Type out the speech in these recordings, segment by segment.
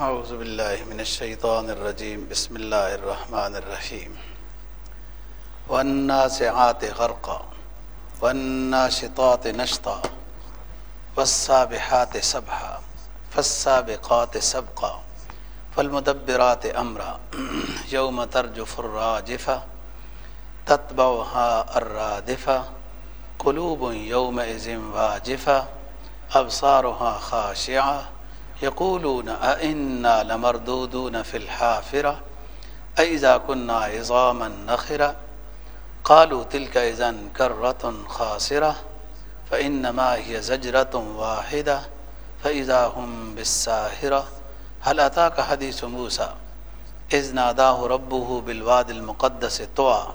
أعوذ بالله من الشيطان الرجيم. بسم الله الرحمن الرحيم. والنازعات غرقا والناشطات نشطا والسابحات سبحا فالسابقات سبقا فالمدبرات أمرا. يوم ترجف الراجفة تتبعها الرادفة. قلوب يومئذ واجفة أبصارها خاشعة. يقولون أئنا لمردودون في الحافرة؟ أئذا كنا عظاما نخرة؟ قالوا تلك إذا كرة خاسرة فإنما هي زجرة واحدة فإذا هم بالساهرة. هل أتاك حديث موسى؟ إذ ناداه ربه بالواد المقدس طوى.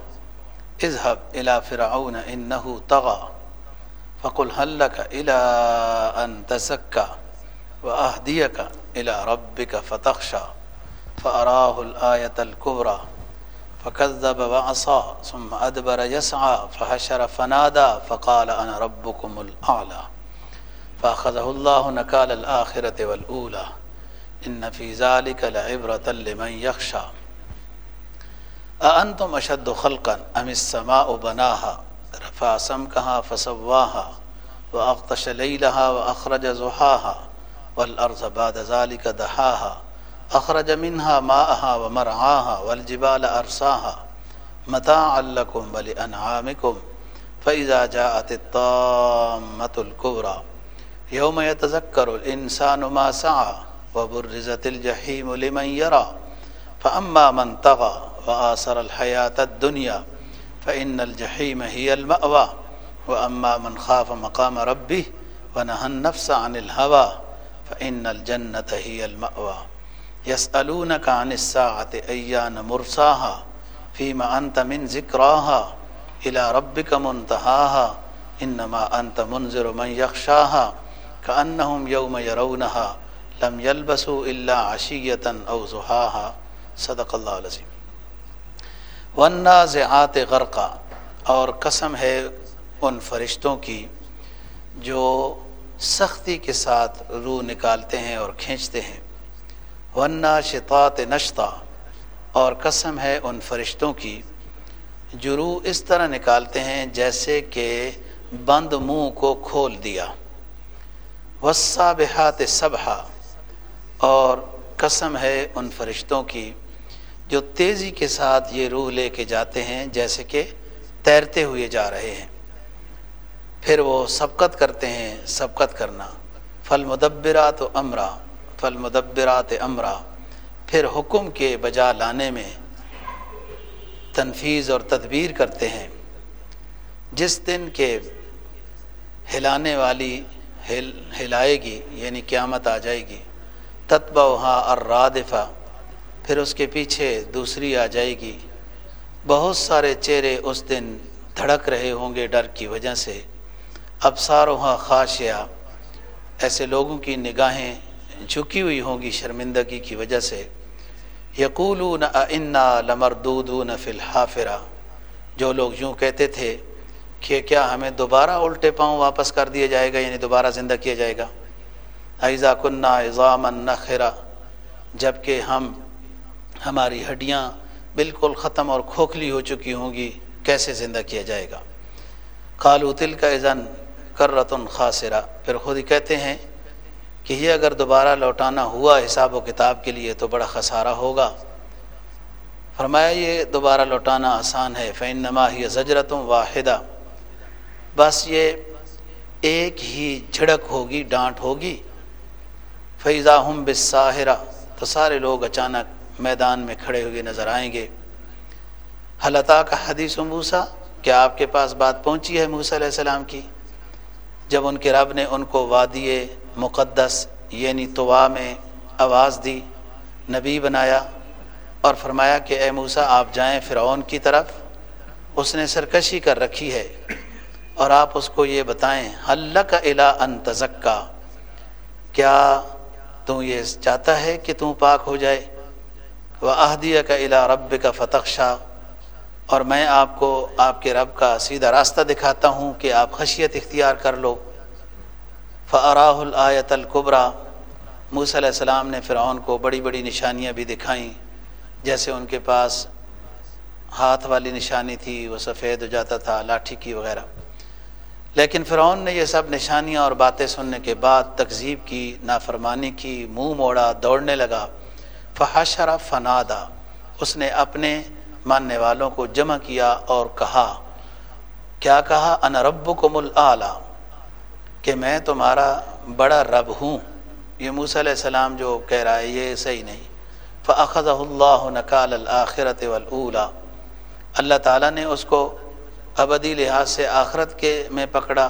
اذهب إلى فرعون إنه طغى. فقل هل لك إلى أن تزكى؟ وأهديك إلى ربك فتخشى فأراه الآية الكبرى. فكذب وعصى ثم أدبر يسعى فحشر فنادى فقال أنا ربكم الأعلى. فأخذه الله نكال الآخرة والأولى. إن في ذلك لعبرة لمن يخشى. أأنتم أشد خلقا أم السماء بناها؟ رفع سمكها فسواها وأغطش ليلها وأخرج زحاها. والأرض بعد ذلك دحاها. أخرج منها ماءها ومرعاها والجبال أرساها. متاعا لكم ولأنعامكم. فإذا جاءت الطامة الكبرى. يوم يتذكر الإنسان ما سعى وبرزت الجحيم لمن يرى. فأما من طغى وآثر الحياة الدنيا فإن الجحيم هي المأوى. وأما من خاف مقام ربه ونهى النفس عن الهوى. فإن الجنة هي المأوى. يسألونك عن الساعة أيان مرساها، فيما أنت من ذكراها. إلى ربك منتهاها، إنما أنت منذر من يخشاها. كأنهم يوم يرونها، لم يلبسوا إلا عشية أو زحاها صدق اللہ العظیم والنازعات غرقا، اور قسم ہے ان فرشتوں کی جو سختی کے ساتھ روح نکالتے ہیں اور کھینچتے ہیں۔ ورنہ شطات نشتا اور قسم ہے ان فرشتوں کی جو روح اس طرح نکالتے ہیں جیسے کہ بند منہ کو کھول دیا۔ وسا بحات صبح اور قسم ہے ان فرشتوں کی جو تیزی کے ساتھ یہ روح لے کے جاتے ہیں جیسے کہ تیرتے ہوئے جا رہے ہیں۔ پھر وہ سبقت کرتے ہیں، سبقت کرنا۔ فل مدبرات و امرا فل مدبرات امرا۔ پھر حکم کے بجا لانے میں تنفیذ اور تدبیر کرتے ہیں۔ جس دن کے ہلانے والی ہل، ہلائے گی یعنی قیامت آ جائے گی۔ تتبہ وہاں اور پھر اس کے پیچھے دوسری آ جائے گی۔ بہت سارے چہرے اس دن دھڑک رہے ہوں گے ڈر کی وجہ سے۔ اب ساروہاں خاشیا ایسے لوگوں کی نگاہیں جھکی ہوئی ہوں گی شرمندگی کی وجہ سے۔ یقولون انا لمردودون فی الحافرہ۔ جو لوگ یوں کہتے تھے کہ کیا ہمیں دوبارہ الٹے پاؤں واپس کر دیا جائے گا یعنی دوبارہ زندہ کیا جائے گا؟ ایزا کنہ اضام نخرا جبکہ ہم ہماری ہڈیاں بالکل ختم اور کھوکھلی ہو چکی ہوں گی، کیسے زندہ کیا جائے گا؟ قالو تل کا ایزن کر رتن خاصرہ پھر خود ہی کہتے ہیں کہ یہ اگر دوبارہ لوٹانا ہوا حساب و کتاب کے لیے تو بڑا خسارہ ہوگا۔ فرمایا یہ دوبارہ لوٹانا آسان ہے فین نما ہی زجرتوں واحدہ بس یہ ایک ہی جھڑک ہوگی، ڈانٹ ہوگی۔ فیضا ہم بساہرہ تو سارے لوگ اچانک میدان میں کھڑے ہوئے نظر آئیں گے۔ حلطا کا حدیث و موسا کیا آپ کے پاس بات پہنچی ہے موسیٰ علیہ السلام کی؟ جب ان کے رب نے ان کو وادی مقدس یعنی توا میں آواز دی، نبی بنایا اور فرمایا کہ اے موسیٰ، آپ جائیں فرعون کی طرف، اس نے سرکشی کر رکھی ہے اور آپ اس کو یہ بتائیں حل کا الا ان تزکا؟ کیا تو یہ چاہتا ہے کہ تم پاک ہو جائے؟ وہ احدیہ کا الا رب کا فتح شاہ اور میں آپ کو آپ کے رب کا سیدھا راستہ دکھاتا ہوں کہ آپ خشیت اختیار کر لو۔ فراہ الآیت القبرا موسیٰ علیہ السلام نے فرعون کو بڑی بڑی نشانیاں بھی دکھائیں۔ جیسے ان کے پاس ہاتھ والی نشانی تھی، وہ سفید ہو جاتا تھا، لاٹھی کی وغیرہ۔ لیکن فرعون نے یہ سب نشانیاں اور باتیں سننے کے بعد تکذیب کی، نافرمانی کی، منہ موڑا، دوڑنے لگا۔ فحشر فنادا اس نے اپنے ماننے والوں کو جمع کیا اور کہا، کیا کہا؟ ان رب کو کہ میں تمہارا بڑا رب ہوں۔ یہ موسیٰ علیہ السلام جو کہہ رہا ہے، یہ صحیح نہیں۔ فعقد اللہ نقال الآخرت والا اللہ تعالیٰ نے اس کو ابدی لحاظ سے آخرت کے میں پکڑا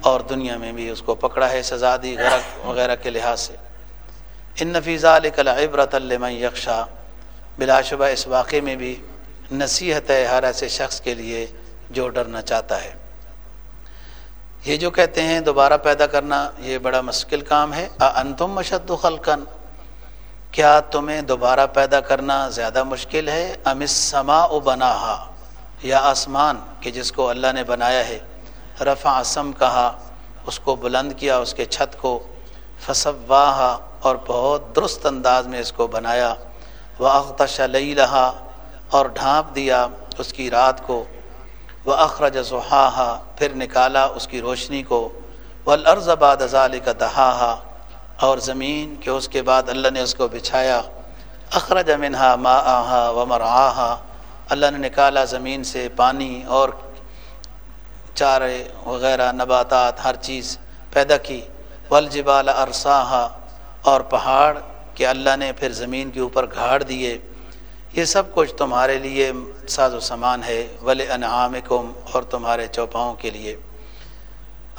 اور دنیا میں بھی اس کو پکڑا ہے سزادی غرق وغیرہ کے لحاظ سے۔ ان نفیزہ علیہ عبرت یکشا بلا شبہ اس واقعے میں بھی نصیحت ہے ہر ایسے شخص کے لیے جو ڈرنا چاہتا ہے۔ یہ جو کہتے ہیں دوبارہ پیدا کرنا یہ بڑا مشکل کام ہے۔ انتم مشد خلقن کیا تمہیں دوبارہ پیدا کرنا زیادہ مشکل ہے؟ امس سما و بنا یا آسمان کہ جس کو اللہ نے بنایا ہے۔ رفع اسم کہا۔ اس کو بلند کیا، اس کے چھت کو۔ فصواہا اور بہت درست انداز میں اس کو بنایا۔ وہ اختش لئی رہا اور ڈھانپ دیا اس کی رات کو۔ وہ اخرج ضحاحا پھر نکالا اس کی روشنی کو۔ ولرض بعد ازال کا دہا اور زمین کہ اس کے بعد اللہ نے اس کو بچھایا۔ اخرج منہا ما آہا و مرآہا اللہ نے نکالا زمین سے پانی اور چارے وغیرہ، نباتات، ہر چیز پیدا کی۔ ولجبال ارساہا اور پہاڑ کہ اللہ نے پھر زمین کے اوپر گھاڑ دیے۔ یہ سب کچھ تمہارے لیے ساز و سامان ہے ول انعام اور تمہارے چوپاؤں کے لیے۔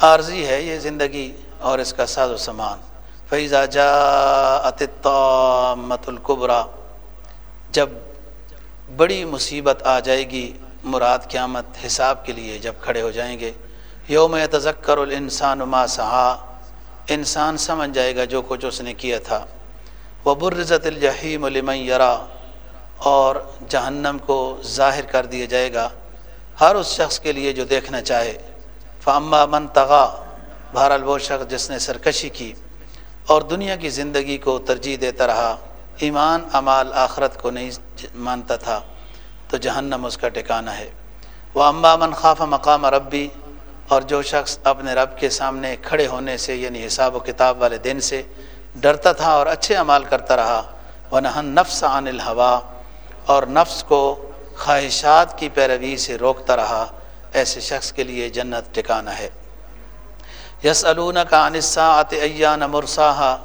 عارضی ہے یہ زندگی اور اس کا ساز و سامان۔ فیضا جا مت القبرا جب بڑی مصیبت آ جائے گی مراد قیامت حساب کے لیے جب کھڑے ہو جائیں گے۔ یوم تذکر الانسان ما سہا انسان سمجھ جائے گا جو کچھ اس نے کیا تھا۔ وہ برزت الجحیم لمن یرا اور جہنم کو ظاہر کر دیا جائے گا۔ ہر اس شخص کے لیے جو دیکھنا چاہے۔ فاما من تغا بہرحال وہ شخص جس نے سرکشی کی اور دنیا کی زندگی کو ترجیح دیتا رہا۔ ایمان امال آخرت کو نہیں مانتا تھا، تو جہنم اس کا ٹکانہ ہے۔ وہ امبا من خاف مقام ربی اور جو شخص اپنے رب کے سامنے کھڑے ہونے سے یعنی حساب و کتاب والے دن سے، ڈرتا تھا اور اچھے عمال کرتا رہا۔ وہ نہن نفس عن الحوا اور نفس کو خواہشات کی پیروی سے روکتا رہا، ایسے شخص کے لیے جنت ٹکانا ہے۔ یس علون کا انصا عط ایان مرساہا۔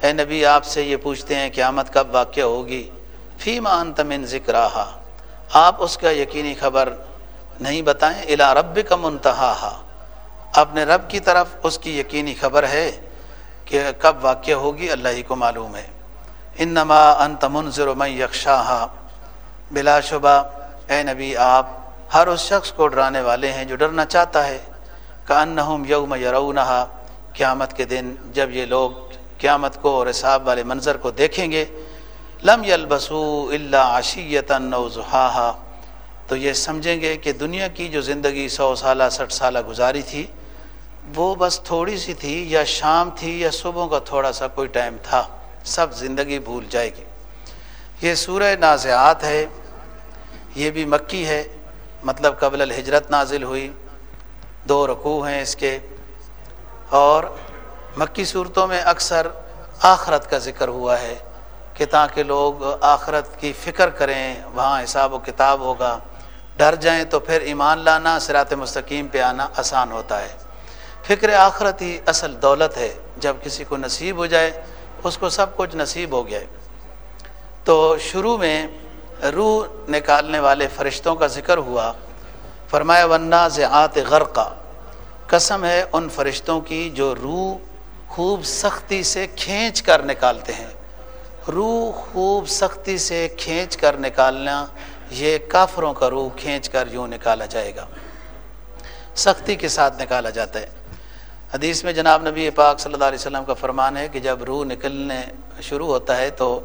اے نبی، آپ سے یہ پوچھتے ہیں، قیامت کب واقع ہوگی؟ فیما انتمن ذکر آپ اس کا یقینی خبر نہیں بتائیں الا رب کا منتہا اپنے رب کی طرف اس کی یقینی خبر ہے کہ کب واقع ہوگی، اللہ ہی کو معلوم ہے۔ انما انت منظر من یکشاہا بلا شبہ، اے نبی، آپ ہر اس شخص کو ڈرانے والے ہیں جو ڈرنا چاہتا ہے۔ کہ انہم یوم یرونہا، قیامت کے دن جب یہ لوگ قیامت کو اور حساب والے منظر کو دیکھیں گے۔ لم یلبسو اللہ عشیت نوزحاہا تو یہ سمجھیں گے کہ دنیا کی جو زندگی سو سالہ، سٹھ سالہ گزاری تھی، وہ بس تھوڑی سی تھی، یا شام تھی، یا صبح کا تھوڑا سا کوئی ٹائم تھا۔ سب زندگی بھول جائے گی۔ یہ سورہ نازعات ہے۔ یہ بھی مکی ہے مطلب قبل الحجرت نازل ہوئی، دو رکوع ہیں اس کے۔ اور مکی صورتوں میں اکثر آخرت کا ذکر ہوا ہے کہ تاکہ لوگ آخرت کی فکر کریں، وہاں حساب و کتاب ہوگا۔ ڈر جائیں تو پھر ایمان لانا سرات مستقیم پہ آنا آسان ہوتا ہے۔ فکر آخرت ہی اصل دولت ہے۔ جب کسی کو نصیب ہو جائے، اس کو سب کچھ نصیب ہو گیا تو شروع میں روح نکالنے والے فرشتوں کا ذکر ہوا۔ فرمایا ورنہ زیات غرقہ قسم ہے ان فرشتوں کی جو روح خوب سختی سے کھینچ کر نکالتے ہیں۔ روح خوب سختی سے کھینچ کر نکالنا، یہ کافروں کا روح کھینچ کر یوں نکالا جائے گا۔ سختی کے ساتھ نکالا جاتا ہے۔ حدیث میں جناب نبی پاک صلی اللہ علیہ وسلم کا فرمان ہے کہ جب روح نکلنے شروع ہوتا ہے تو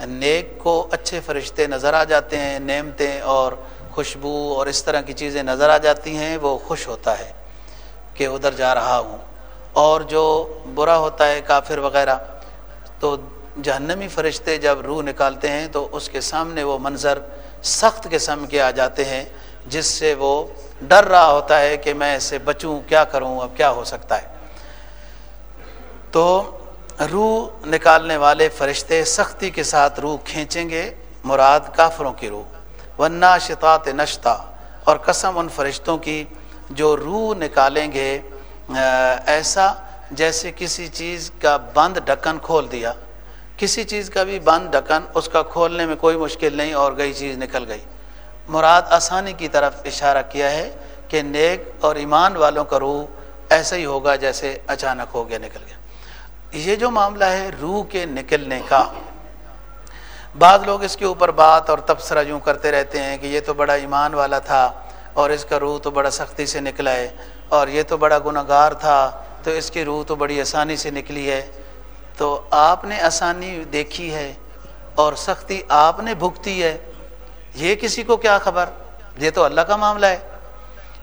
نیک کو اچھے فرشتے نظر آ جاتے ہیں، نعمتیں اور خوشبو اور اس طرح کی چیزیں نظر آ جاتی ہیں، وہ خوش ہوتا ہے کہ ادھر جا رہا ہوں۔ اور جو برا ہوتا ہے، کافر وغیرہ، تو جہنمی فرشتے جب روح نکالتے ہیں، تو اس کے سامنے وہ منظر سخت قسم کے آ جاتے ہیں، جس سے وہ ڈر رہا ہوتا ہے کہ میں اسے بچوں، کیا کروں؟ اب کیا ہو سکتا ہے؟ تو روح نکالنے والے فرشتے سختی کے ساتھ روح کھینچیں گے، مراد کافروں کی روح۔ ورنہ شتات نشتا اور قسم ان فرشتوں کی جو روح نکالیں گے ایسا جیسے کسی چیز کا بند ڈھکن کھول دیا۔ کسی چیز کا بھی بند ڈھکن، اس کا کھولنے میں کوئی مشکل نہیں اور گئی چیز نکل گئی۔ مراد آسانی کی طرف اشارہ کیا ہے کہ نیک اور ایمان والوں کا روح ایسا ہی ہوگا جیسے اچانک ہو گیا، نکل گیا۔ یہ جو معاملہ ہے، روح کے نکلنے کا۔ بعض لوگ اس کے اوپر بات اور تبصرہ یوں کرتے رہتے ہیں کہ یہ تو بڑا ایمان والا تھا اور اس کا روح تو بڑا سختی سے نکلا ہے اور یہ تو بڑا گناہ گار تھا، تو اس کی روح تو بڑی آسانی سے نکلی ہے۔ تو آپ نے آسانی دیکھی ہے اور سختی آپ نے بھگتی ہے۔ یہ کسی کو کیا خبر؟ یہ تو اللہ کا معاملہ ہے۔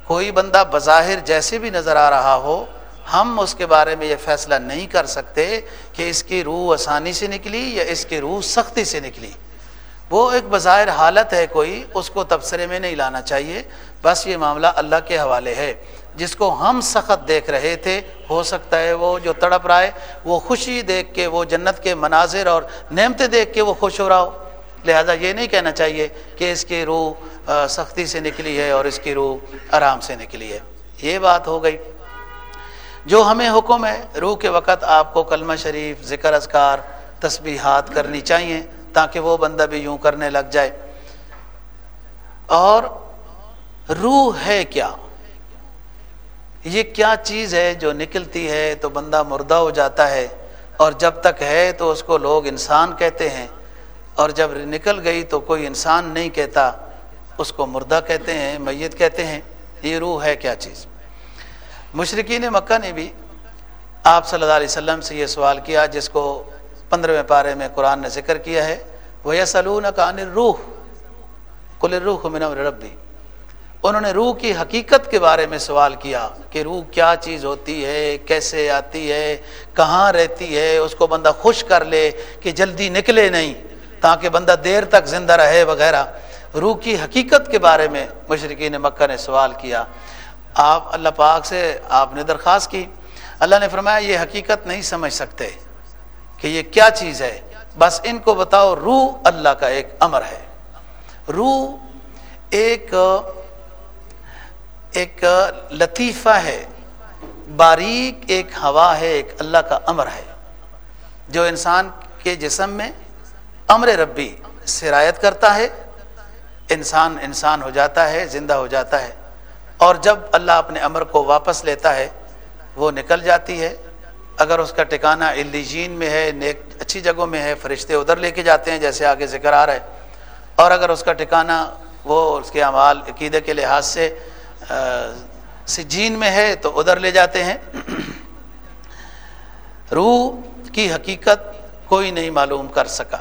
کوئی بندہ بظاہر جیسے بھی نظر آ رہا ہو ہم اس کے بارے میں یہ فیصلہ نہیں کر سکتے کہ اس کی روح آسانی سے نکلی یا اس کی روح سختی سے نکلی۔ وہ ایک بظاہر حالت ہے کوئی، اس کو تبصرے میں نہیں لانا چاہیے۔ بس یہ معاملہ اللہ کے حوالے ہے۔ جس کو ہم سخت دیکھ رہے تھے، ہو سکتا ہے وہ جو تڑپ رہا ہے، وہ خوشی دیکھ کے، وہ جنت کے مناظر اور نعمتیں دیکھ کے وہ خوش ہو رہا ہو۔ لہذا یہ نہیں کہنا چاہیے کہ اس کی روح سختی سے نکلی ہے اور اس کی روح آرام سے نکلی ہے۔ یہ بات ہو گئی۔ جو ہمیں حکم ہے، روح کے وقت آپ کو کلمہ شریف، ذکر اذکار، تسبیحات کرنی چاہیے تاکہ وہ بندہ بھی یوں کرنے لگ جائے۔ اور روح ہے کیا؟ یہ کیا چیز ہے جو نکلتی ہے تو بندہ مردہ ہو جاتا ہے اور جب تک ہے تو اس کو لوگ انسان کہتے ہیں۔ اور جب نکل گئی تو کوئی انسان نہیں کہتا، اس کو مردہ کہتے ہیں، میت کہتے ہیں۔ یہ روح ہے کیا چیز؟ مشرقین مکہ نے بھی آپ صلی اللہ علیہ وسلم سے یہ سوال کیا، جس کو پندرہویں پارے میں قرآن نے ذکر کیا ہے وہ یا کان روح کل روح من ربی انہوں نے روح کی حقیقت کے بارے میں سوال کیا کہ روح کیا چیز ہوتی ہے، کیسے آتی ہے، کہاں رہتی ہے، اس کو بندہ خوش کر لے کہ جلدی نکلے نہیں، تاکہ بندہ دیر تک زندہ رہے وغیرہ۔ روح کی حقیقت کے بارے میں مشرقین مکہ نے سوال کیا۔ آپ اللہ پاک سے آپ نے درخواست کی۔ اللہ نے فرمایا، یہ حقیقت نہیں سمجھ سکتے کہ یہ کیا چیز ہے۔ بس ان کو بتاؤ، روح اللہ کا ایک امر ہے۔ روح ایک ایک لطیفہ ہے۔ باریک ایک ہوا ہے، ایک اللہ کا امر ہے۔ جو انسان کے جسم میں امر ربی سرایت کرتا ہے، انسان انسان ہو جاتا ہے، زندہ ہو جاتا ہے۔ اور جب اللہ اپنے امر کو واپس لیتا ہے، وہ نکل جاتی ہے۔ اگر اس کا ٹکانہ الجین میں ہے، نیک، اچھی جگہوں میں ہے، فرشتے ادھر لے کے جاتے ہیں، جیسے آگے ذکر آ رہا ہے۔ اور اگر اس کا ٹکانہ وہ اس کے اعمال، عقیدے کے لحاظ سے سجین میں ہے، تو ادھر لے جاتے ہیں۔ روح کی حقیقت کوئی نہیں معلوم کر سکا۔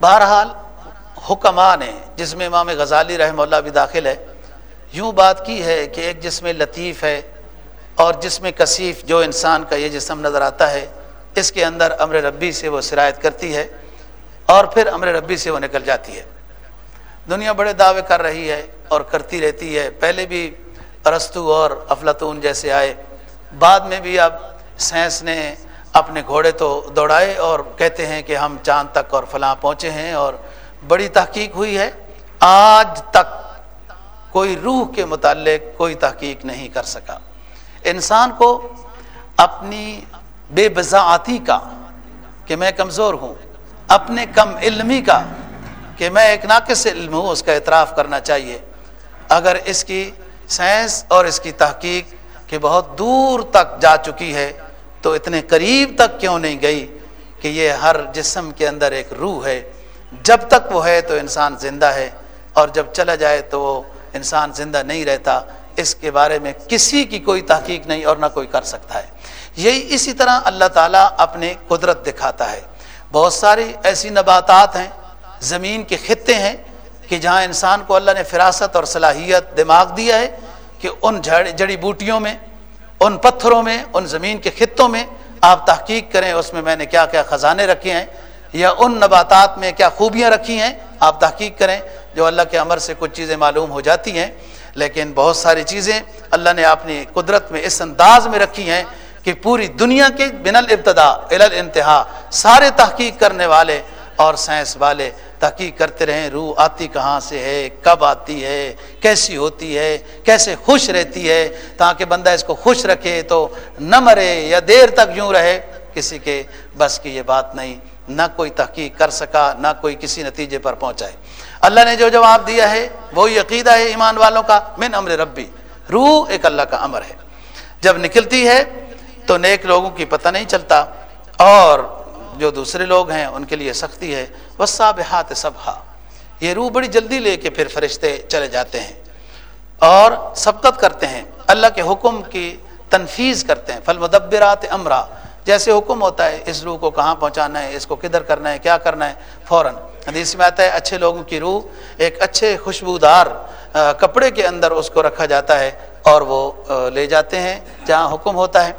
بہرحال حکمہ نے، جس میں امام غزالی رحمہ اللہ بھی داخل ہے یوں بات کی ہے کہ ایک جسم لطیف ہے اور جسم کثیف جو انسان کا یہ جسم نظر آتا ہے، اس کے اندر امر ربی سے وہ سرایت کرتی ہے اور پھر امر ربی سے وہ نکل جاتی ہے۔ دنیا بڑے دعوے کر رہی ہے اور کرتی رہتی ہے۔ پہلے بھی ارستو اور افلاطون جیسے آئے، بعد میں بھی اب سائنس نے اپنے گھوڑے تو دوڑائے اور کہتے ہیں کہ ہم چاند تک اور فلاں پہنچے ہیں اور بڑی تحقیق ہوئی ہے۔ آج تک کوئی روح کے متعلق کوئی تحقیق نہیں کر سکا۔ انسان کو اپنی بے بزاعتی کا کہ میں کمزور ہوں، اپنے کم علمی کا کہ میں ایک ناقص علم ہوں، اس کا اعتراف کرنا چاہیے۔ اگر اس کی سائنس اور اس کی تحقیق کہ بہت دور تک جا چکی ہے، تو اتنے قریب تک کیوں نہیں گئی کہ یہ ہر جسم کے اندر ایک روح ہے؟ جب تک وہ ہے تو انسان زندہ ہے اور جب چلا جائے تو وہ انسان زندہ نہیں رہتا، اس کے بارے میں کسی کی کوئی تحقیق نہیں اور نہ کوئی کر سکتا ہے۔ یہی اسی طرح اللہ تعالیٰ اپنے قدرت دکھاتا ہے۔ بہت ساری ایسی نباتات ہیں، زمین کے خطے ہیں کہ جہاں انسان کو اللہ نے فراست اور صلاحیت دماغ دیا ہے کہ ان جڑی بوٹیوں میں، ان پتھروں میں، ان زمین کے خطوں میں آپ تحقیق کریں اس میں میں نے کیا کیا خزانے رکھے ہیں یا ان نباتات میں کیا خوبیاں رکھی ہیں، آپ تحقیق کریں۔ جو اللہ کے عمر سے کچھ چیزیں معلوم ہو جاتی ہیں، لیکن بہت ساری چیزیں اللہ نے اپنی قدرت میں اس انداز میں رکھی ہیں کہ پوری دنیا کے بن الابتدا الانتہا سارے تحقیق کرنے والے اور سائنس والے تحقیق کرتے رہیں، روح آتی کہاں سے ہے، کب آتی ہے، کیسی ہوتی ہے، کیسے خوش رہتی ہے، تاکہ بندہ اس کو خوش رکھے تو نہ مرے یا دیر تک یوں رہے، کسی کے بس کی یہ بات نہیں، نہ کوئی تحقیق کر سکا، نہ کوئی کسی نتیجے پر پہنچائے۔ اللہ نے جو جواب دیا ہے، وہی عقیدہ ہے ایمان والوں کا، من امر ربی، روح ایک اللہ کا امر ہے۔ جب نکلتی ہے تو نیک لوگوں کی پتہ نہیں چلتا، اور جو دوسرے لوگ ہیں ان کے لیے سختی ہے۔ وسا بحات سبھا یہ روح بڑی جلدی لے کے پھر فرشتے چلے جاتے ہیں۔ اور سبقت کرتے ہیں۔ اللہ کے حکم کی تنفیز کرتے ہیں۔ فل مدبرات امرا جیسے حکم ہوتا ہے، اس روح کو کہاں پہنچانا ہے، اس کو کدھر کرنا ہے، کیا کرنا ہے؟ فوراً۔ حدیث میں آتا ہے، اچھے لوگوں کی روح ایک اچھے خوشبودار کپڑے کے اندر اس کو رکھا جاتا ہے اور وہ لے جاتے ہیں جہاں حکم ہوتا ہے۔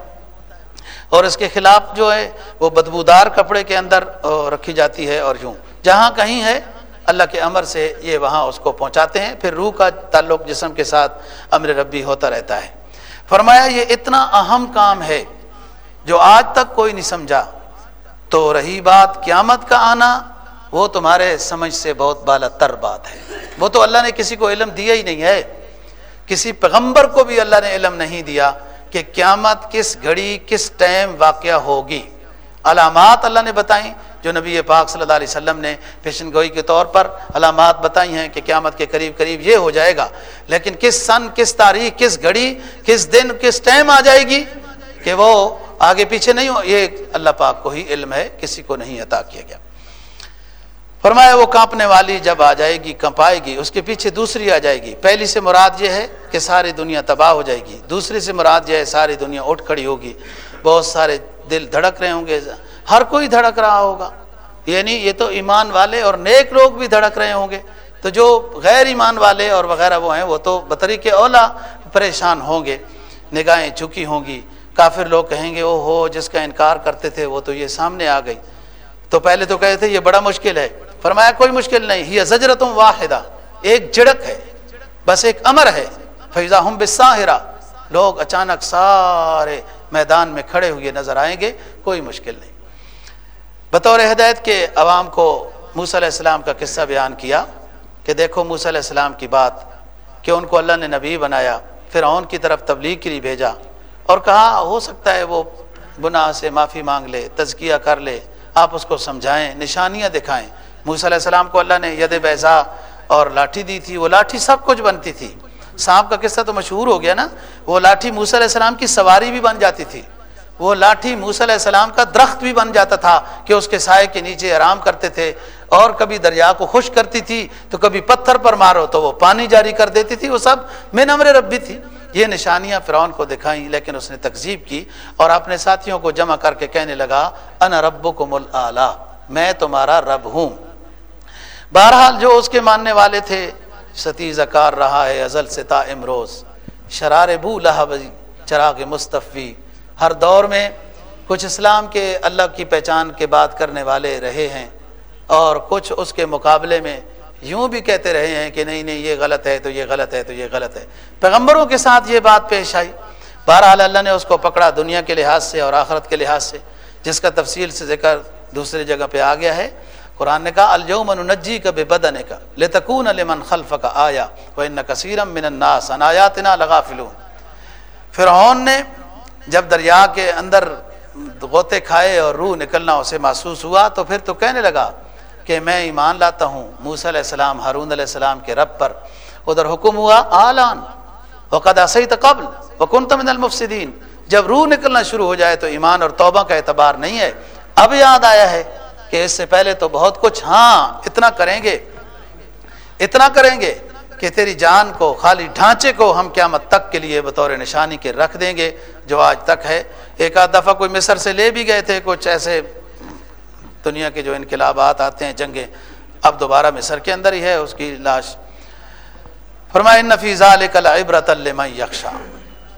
اور اس کے خلاف جو ہے، وہ بدبودار کپڑے کے اندر رکھی جاتی ہے اور یوں۔ جہاں کہیں ہے، اللہ کے امر سے یہ وہاں اس کو پہنچاتے ہیں، پھر روح کا تعلق جسم کے ساتھ امر ربی ہوتا رہتا ہے۔ فرمایا، یہ اتنا اہم کام ہے جو آج تک کوئی نہیں سمجھا، تو رہی بات قیامت کا آنا، وہ تمہارے سمجھ سے بہت بالا تر بات ہے۔ وہ تو اللہ نے کسی کو علم دیا ہی نہیں ہے۔ کسی پیغمبر کو بھی اللہ نے علم نہیں دیا کہ قیامت کس گھڑی، کس ٹائم واقعہ ہوگی۔ علامات اللہ نے بتائیں، جو نبی پاک صلی اللہ علیہ وسلم نے پیشن گوئی کے طور پر علامات بتائی ہیں کہ قیامت کے قریب قریب یہ ہو جائے گا۔ لیکن کس سن، کس تاریخ، کس گھڑی، کس دن، کس ٹائم آ جائے گی کہ وہ آگے پیچھے نہیں ہو، یہ اللہ پاک کو ہی علم ہے، کسی کو نہیں عطا کیا گیا۔ فرمایا، وہ کانپنے والی جب آ جائے گی کمپائے گی، اس کے پیچھے دوسری آ جائے گی۔ پہلی سے مراد یہ ہے کہ ساری دنیا تباہ ہو جائے گی۔ دوسری سے مراد یہ ہے، ساری دنیا اٹھ کھڑی ہوگی۔ بہت سارے دل دھڑک رہے ہوں گے۔ ہر کوئی دھڑک رہا ہوگا۔ یعنی یہ تو ایمان والے اور نیک لوگ بھی دھڑک رہے ہوں گے۔ تو جو غیر ایمان والے اور وغیرہ وہ ہیں، وہ تو بطری کے اولا پریشان ہوں گے، نگاہیں جھکی ہوں گی۔ کافر لوگ کہیں گے او ہو جس کا انکار کرتے تھے وہ تو یہ سامنے آ گئی۔ تو پہلے تو کہتے تھے یہ بڑا مشکل ہے۔ فرمایا کوئی مشکل نہیں۔ یہ زجرت واحدہ، ایک جڑک ہے، بس ایک امر ہے۔ فیضا ہم بساہرا لوگ اچانک سارے میدان میں کھڑے ہوئے نظر آئیں گے۔ کوئی مشکل نہیں۔ بطور ہدایت کے عوام کو موسیٰ علیہ السلام کا قصہ بیان کیا کہ دیکھو موسیٰ علیہ السلام کی بات، کہ ان کو اللہ نے نبی بنایا پھر کی طرف تبلیغ کے لیے بھیجا۔ اور کہا، ہو سکتا ہے وہ گناہ سے معافی مانگ لے، تزکیہ کر لے، آپ اس کو سمجھائیں، نشانیاں دکھائیں۔ موسیٰ علیہ السلام کو اللہ نے ید بیضا اور لاٹھی دی تھی، وہ لاٹھی سب کچھ بنتی تھی۔ سانپ کا قصہ تو مشہور ہو گیا نا، وہ لاٹھی موسیٰ علیہ السلام کی سواری بھی بن جاتی تھی۔ وہ لاٹھی موسیٰ علیہ السلام کا درخت بھی بن جاتا تھا کہ اس کے سائے کے نیچے آرام کرتے تھے۔ اور کبھی دریا کو خوش کرتی تھی، تو کبھی پتھر پر مارو تو وہ پانی جاری کر دیتی تھی۔ وہ سب میں نمر ربی تھی۔ یہ نشانیاں فرعون کو دکھائیں، لیکن اس نے تکذیب کی اور اپنے ساتھیوں کو جمع کر کے کہنے لگا، انا رب کو میں تمہارا رب ہوں۔ بہرحال جو اس کے ماننے والے تھے، ستی زکار رہا ہے، ازل سے تا امروز شرار بو لہبی چراغ مصطفی ہر دور میں کچھ اسلام کے اللہ کی پہچان کے بات کرنے والے رہے ہیں اور کچھ اس کے مقابلے میں یوں بھی کہتے رہے ہیں کہ نہیں نہیں، یہ غلط ہے، تو یہ غلط ہے، تو یہ غلط ہے۔ پیغمبروں کے ساتھ یہ بات پیش آئی۔ بہرحال اللہ نے اس کو پکڑا دنیا کے لحاظ سے اور آخرت کے لحاظ سے، جس کا تفصیل سے ذکر دوسری جگہ پہ آ گیا ہے۔ قرآن نے کہا الجوم نجی کا بے بدن کا لتکون لمن خلف کا آیا وہ ان کثیرم من الناس انایات نا لگا فلو فرعون نے جب دریا کے اندر غوطے کھائے اور روح نکلنا اسے محسوس ہوا، تو پھر تو کہنے لگا کہ میں ایمان لاتا ہوں موسیٰ علیہ السلام، ہارون علیہ السلام کے رب پر۔ ادھر حکم ہوا، آلان، وقد صحیح قبل، وکنت من المفسدین۔ جب روح نکلنا شروع ہو جائے تو ایمان اور توبہ کا اعتبار نہیں ہے۔ اب یاد آیا ہے کہ اس سے پہلے تو بہت کچھ ہاں اتنا کریں گے۔ اتنا کریں گے کہ تیری جان کو، خالی ڈھانچے کو ہم قیامت تک کے لیے بطور نشانی کے رکھ دیں گے۔ جو آج تک ہے، ایک آدھ دفعہ کوئی مصر سے لے بھی گئے تھے، کچھ ایسے دنیا کے جو انقلابات آتے ہیں، جنگیں، اب دوبارہ مصر کے اندر ہی ہے، اس کی لاش۔ فرمائے نفیز عبرت الما یکشا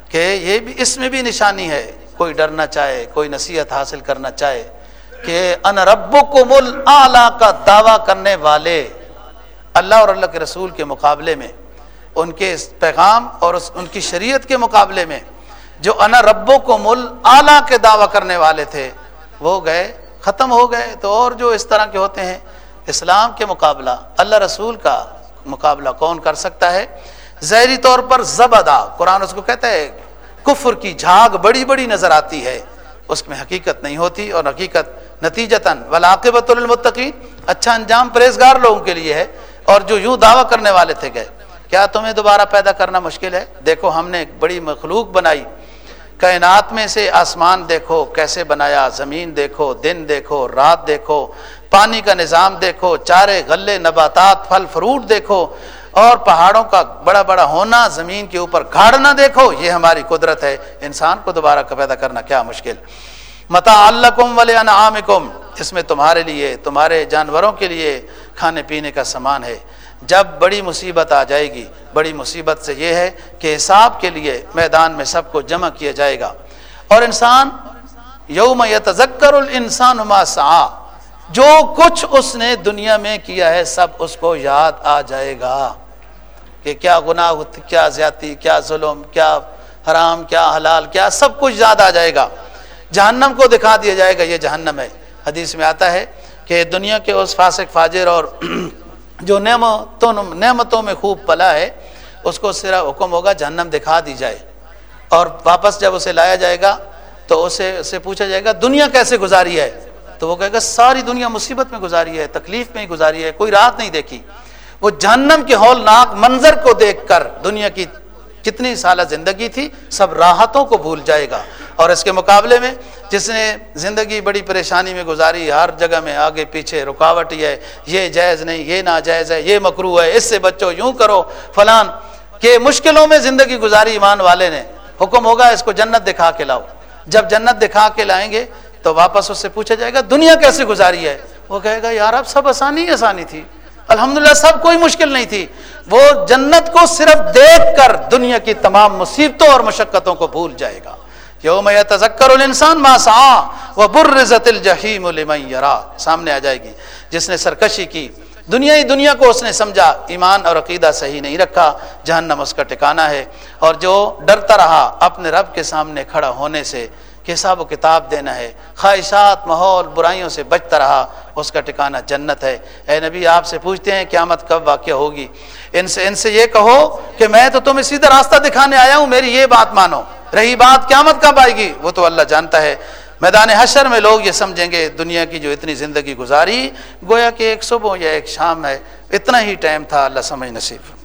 کہ یہ بھی، اس میں بھی نشانی ہے۔ کوئی ڈرنا چاہے، کوئی نصیحت حاصل کرنا چاہے کہ ان رب کو مل اعلیٰ کا دعویٰ کرنے والے اللہ اور اللہ کے رسول کے مقابلے میں، ان کے پیغام اور ان کی شریعت کے مقابلے میں جو انا ربوں کو مل اعلیٰ کے دعویٰ کرنے والے تھے، وہ گئے ختم ہو گئے تو اور جو اس طرح کے ہوتے ہیں، اسلام کے مقابلہ، اللہ رسول کا مقابلہ کون کر سکتا ہے؟ ظہری طور پر زبدا، قرآن اس کو کہتا ہے، کفر کی جھاگ بڑی بڑی نظر آتی ہے۔ اس میں حقیقت نہیں ہوتی اور حقیقت نتیجتاً ولاقبۃ المتقین اچھا انجام پرہیزگار لوگوں کے لیے ہے اور جو یوں دعویٰ کرنے والے تھے گئے۔ کیا تمہیں دوبارہ پیدا کرنا مشکل ہے؟ دیکھو ہم نے ایک بڑی مخلوق بنائی۔ کائنات میں سے آسمان دیکھو، کیسے بنایا، زمین دیکھو، دن دیکھو، رات دیکھو، پانی کا نظام دیکھو، چارے غلے، نباتات، پھل، فروٹ دیکھو، اور پہاڑوں کا بڑا بڑا ہونا، زمین کے اوپر گھاڑنا دیکھو، یہ ہماری قدرت ہے۔ انسان کو دوبارہ پیدا کرنا کیا مشکل۔ متا اللہ کم ولی انعامکم اس میں تمہارے لیے، تمہارے جانوروں کے لیے کھانے پینے کا سامان ہے۔ جب بڑی مصیبت آ جائے گی، بڑی مصیبت سے یہ ہے کہ حساب کے لیے میدان میں سب کو جمع کیا جائے گا۔ اور انسان یوم یتذکر الانسان ما سعا جو کچھ اس نے دنیا میں کیا ہے سب اس کو یاد آ جائے گا کہ کیا گناہ، کیا زیادتی، کیا ظلم، کیا حرام، کیا حلال، کیا سب کچھ یاد آ جائے گا۔ جہنم کو دکھا دیا جائے گا، یہ جہنم ہے۔ حدیث میں آتا ہے کہ دنیا کے اس فاسق فاجر اور جو نعمتوں نعمتوں میں خوب پلا ہے، اس کو صرف حکم ہوگا، جہنم دکھا دی جائے۔ اور واپس جب اسے لایا جائے گا، تو اسے اسے پوچھا جائے گا، دنیا کیسے گزاری ہے؟ تو وہ کہے گا، ساری دنیا مصیبت میں گزاری ہے، تکلیف میں ہی گزاری ہے، کوئی رات نہیں دیکھی۔ وہ جہنم کے ہولناک منظر کو دیکھ کر دنیا کی کتنی سالہ زندگی تھی، سب راحتوں کو بھول جائے گا۔ اور اس کے مقابلے میں جس نے زندگی بڑی پریشانی میں گزاری، ہر جگہ میں آگے پیچھے رکاوٹ ہی ہے، یہ جائز نہیں، یہ ناجائز ہے، یہ مکرو ہے، اس سے بچو، یوں کرو، فلان۔ کہ مشکلوں میں زندگی گزاری ایمان والے نے، حکم ہوگا اس کو جنت دکھا کے لاؤ۔ جب جنت دکھا کے لائیں گے تو واپس اس سے پوچھا جائے گا، دنیا کیسے گزاری ہے؟ وہ کہے گا، یار اب سب آسانی آسانی تھی۔ الحمدللہ سب کوئی مشکل نہیں تھی۔ وہ جنت کو صرف دیکھ کر دنیا کی تمام مصیبتوں اور مشقتوں کو بھول جائے گا۔ یوم یتذکر الانسان ما سعا وبرزت الجحیم لمن یرا۔ سامنے آ جائے گی۔ جس نے سرکشی کی، دنیا ہی دنیا کو اس نے سمجھا۔ ایمان اور عقیدہ صحیح نہیں رکھا۔ جہنم اس کا ٹکانا ہے۔ اور جو ڈرتا رہا اپنے رب کے سامنے کھڑا ہونے سے کہ حساب و کتاب دینا ہے۔ خواہشات، ماحول، برائیوں سے بچتا رہا، اس کا ٹکانہ جنت ہے۔ اے نبی، آپ سے پوچھتے ہیں قیامت کب واقع ہوگی؟ ان سے ان سے یہ کہو کہ میں تو تمہیں سیدھا راستہ دکھانے آیا ہوں، میری یہ بات مانو۔ رہی بات قیامت کب آئے گی؟ وہ تو اللہ جانتا ہے۔ میدان حشر میں لوگ یہ سمجھیں گے، دنیا کی جو اتنی زندگی گزاری، گویا کہ ایک صبح یا ایک شام ہے، اتنا ہی ٹائم تھا، اللہ سمجھ نصیب